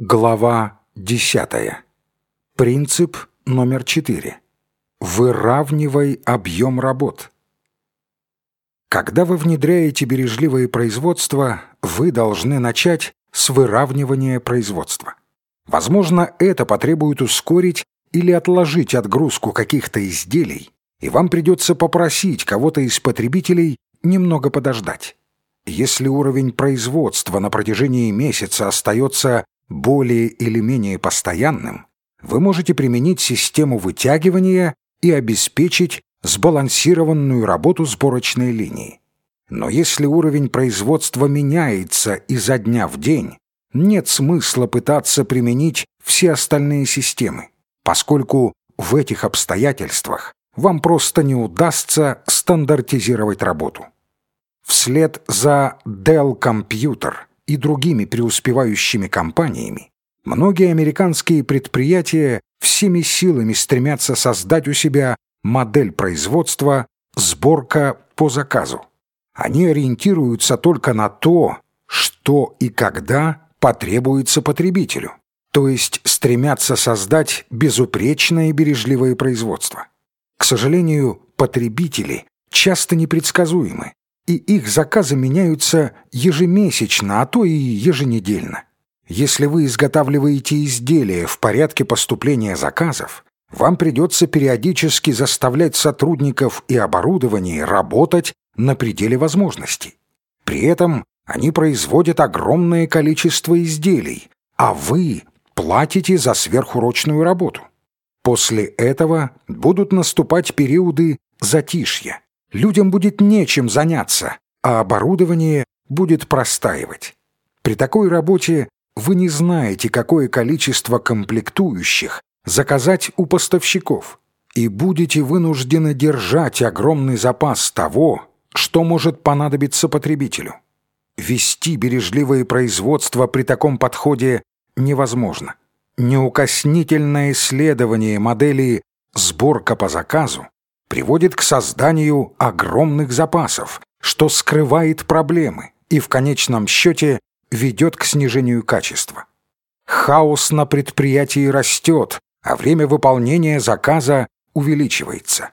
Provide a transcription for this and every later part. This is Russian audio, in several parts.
Глава 10. Принцип номер 4. Выравнивай объем работ. Когда вы внедряете бережливое производство, вы должны начать с выравнивания производства. Возможно, это потребует ускорить или отложить отгрузку каких-то изделий, и вам придется попросить кого-то из потребителей немного подождать. Если уровень производства на протяжении месяца остается более или менее постоянным, вы можете применить систему вытягивания и обеспечить сбалансированную работу сборочной линии. Но если уровень производства меняется изо дня в день, нет смысла пытаться применить все остальные системы, поскольку в этих обстоятельствах вам просто не удастся стандартизировать работу. Вслед за Dell Computer – и другими преуспевающими компаниями, многие американские предприятия всеми силами стремятся создать у себя модель производства «сборка по заказу». Они ориентируются только на то, что и когда потребуется потребителю, то есть стремятся создать безупречное и бережливое производство. К сожалению, потребители часто непредсказуемы, и их заказы меняются ежемесячно, а то и еженедельно. Если вы изготавливаете изделия в порядке поступления заказов, вам придется периодически заставлять сотрудников и оборудование работать на пределе возможностей. При этом они производят огромное количество изделий, а вы платите за сверхурочную работу. После этого будут наступать периоды затишья людям будет нечем заняться, а оборудование будет простаивать. При такой работе вы не знаете, какое количество комплектующих заказать у поставщиков, и будете вынуждены держать огромный запас того, что может понадобиться потребителю. Вести бережливое производство при таком подходе невозможно. Неукоснительное исследование модели «сборка по заказу» приводит к созданию огромных запасов, что скрывает проблемы и в конечном счете ведет к снижению качества. Хаос на предприятии растет, а время выполнения заказа увеличивается.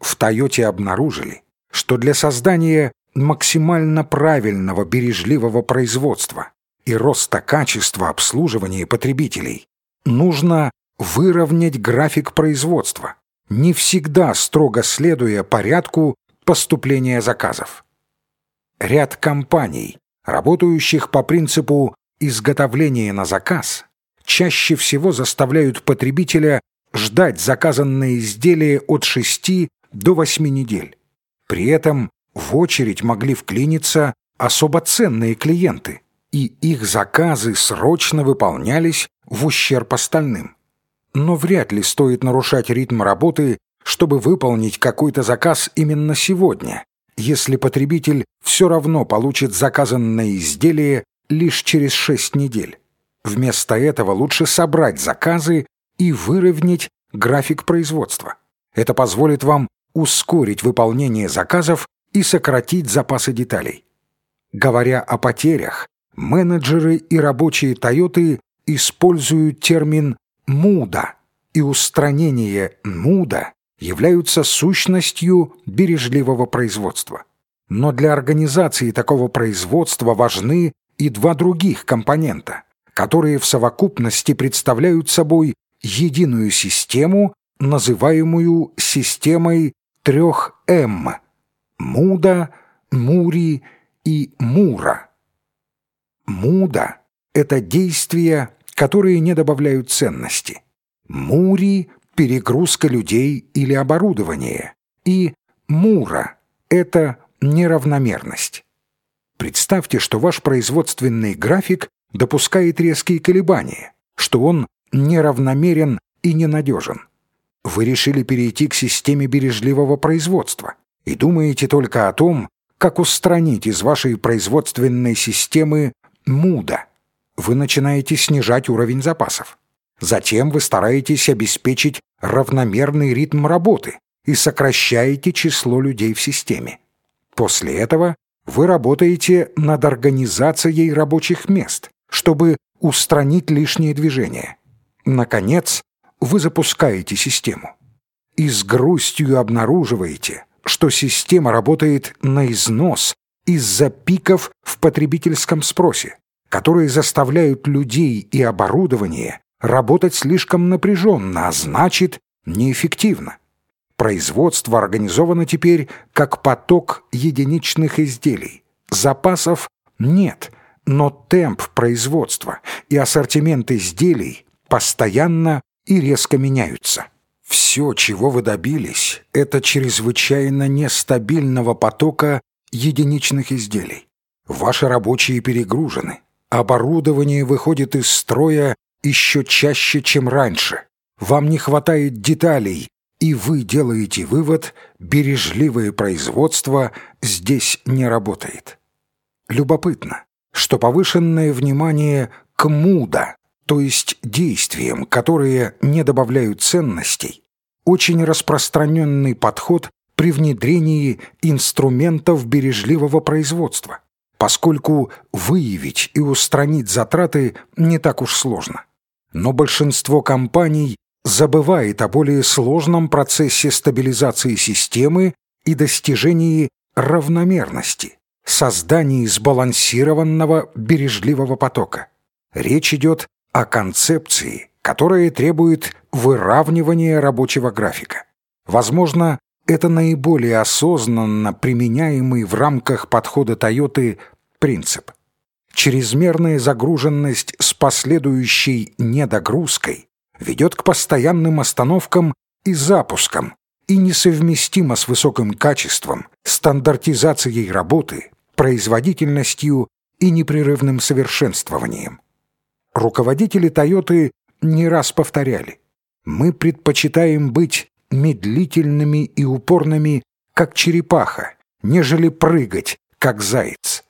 В «Тойоте» обнаружили, что для создания максимально правильного бережливого производства и роста качества обслуживания потребителей нужно выровнять график производства, не всегда строго следуя порядку поступления заказов. Ряд компаний, работающих по принципу изготовления на заказ, чаще всего заставляют потребителя ждать заказанные изделия от 6 до 8 недель. При этом в очередь могли вклиниться особо ценные клиенты, и их заказы срочно выполнялись в ущерб остальным но вряд ли стоит нарушать ритм работы, чтобы выполнить какой-то заказ именно сегодня, если потребитель все равно получит заказанное изделие лишь через 6 недель. Вместо этого лучше собрать заказы и выровнять график производства. Это позволит вам ускорить выполнение заказов и сократить запасы деталей. Говоря о потерях, менеджеры и рабочие Toyota используют термин муда и устранение муда являются сущностью бережливого производства. Но для организации такого производства важны и два других компонента, которые в совокупности представляют собой единую систему, называемую системой трех М – Муда, Мури и Мура. Муда – это действия которые не добавляют ценности. Мури – перегрузка людей или оборудования. И мура – это неравномерность. Представьте, что ваш производственный график допускает резкие колебания, что он неравномерен и ненадежен. Вы решили перейти к системе бережливого производства и думаете только о том, как устранить из вашей производственной системы муда – вы начинаете снижать уровень запасов. Затем вы стараетесь обеспечить равномерный ритм работы и сокращаете число людей в системе. После этого вы работаете над организацией рабочих мест, чтобы устранить лишнее движение. Наконец, вы запускаете систему. И с грустью обнаруживаете, что система работает на износ из-за пиков в потребительском спросе, которые заставляют людей и оборудование работать слишком напряженно, а значит, неэффективно. Производство организовано теперь как поток единичных изделий. Запасов нет, но темп производства и ассортимент изделий постоянно и резко меняются. Все, чего вы добились, это чрезвычайно нестабильного потока единичных изделий. Ваши рабочие перегружены. Оборудование выходит из строя еще чаще, чем раньше. Вам не хватает деталей, и вы делаете вывод, бережливое производство здесь не работает. Любопытно, что повышенное внимание к муда, то есть действиям, которые не добавляют ценностей, очень распространенный подход при внедрении инструментов бережливого производства, поскольку выявить и устранить затраты не так уж сложно. Но большинство компаний забывает о более сложном процессе стабилизации системы и достижении равномерности, создании сбалансированного бережливого потока. Речь идет о концепции, которая требует выравнивания рабочего графика. Возможно, это наиболее осознанно применяемый в рамках подхода Toyota принцип. Чрезмерная загруженность с последующей недогрузкой ведет к постоянным остановкам и запускам и несовместимо с высоким качеством, стандартизацией работы, производительностью и непрерывным совершенствованием. Руководители «Тойоты» не раз повторяли, мы предпочитаем быть медлительными и упорными, как черепаха, нежели прыгать, как заяц.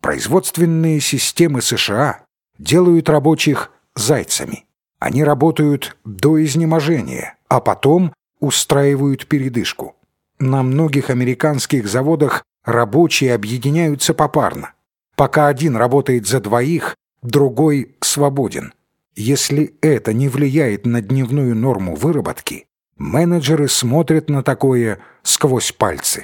Производственные системы США делают рабочих зайцами. Они работают до изнеможения, а потом устраивают передышку. На многих американских заводах рабочие объединяются попарно. Пока один работает за двоих, другой свободен. Если это не влияет на дневную норму выработки, менеджеры смотрят на такое сквозь пальцы.